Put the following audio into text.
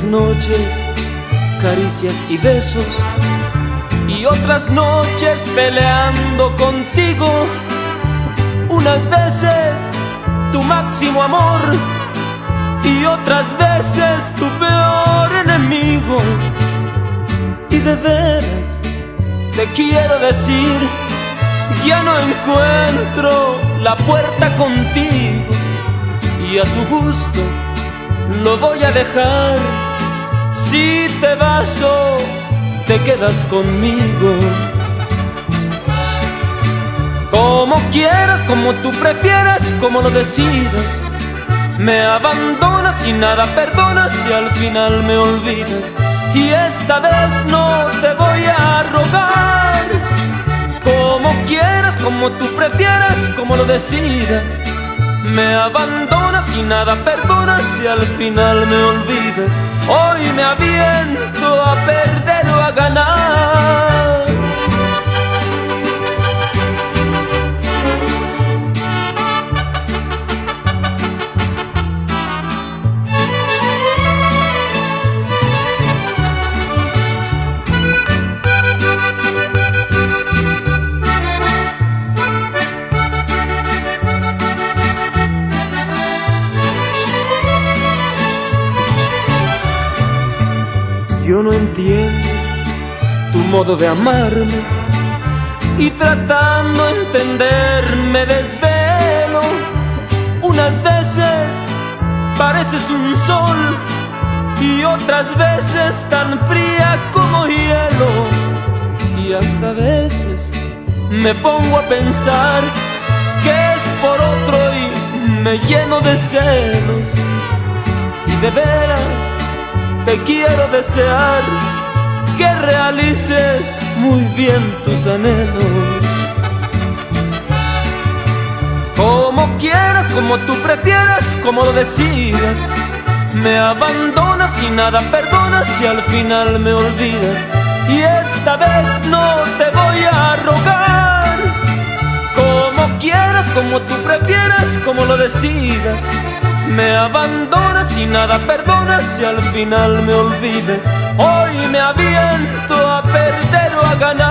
noches caricias y besos y otras noches peleando contigo. Unas veces tu máximo amor y otras veces tu peor enemigo. Y de veras te quiero decir, ya no encuentro la puerta contigo y a tu gusto lo voy a dejar. Si te vas o te quedas conmigo. Como quieras, como tú prefieras, como lo decidas. Me abandonas y nada perdonas y al final me olvidas. Y esta vez no te voy a rogar. Como quieras, como tú prefieras, como lo decidas. Me abandonas y nada perdonas y al final me olvidas. Yo no entiendo tu modo de amarme y tratando de entender me desvelo. Unas veces pareces un sol y otras veces tan fría como hielo. Y hasta veces me pongo a pensar que es por otro y me lleno de celos. Y de veras te quiero desear que realices muy bien tus anhelos. Como quieras, como tú prefieras, como lo decidas. Me abandonas y nada perdonas y al final me olvidas. Y esta vez no te voy a rogar. Como quieras, como tú prefieras, como lo decidas. Me abandonas y nada perdonas si al final me olvides. Hoy me aviento a perder o a ganar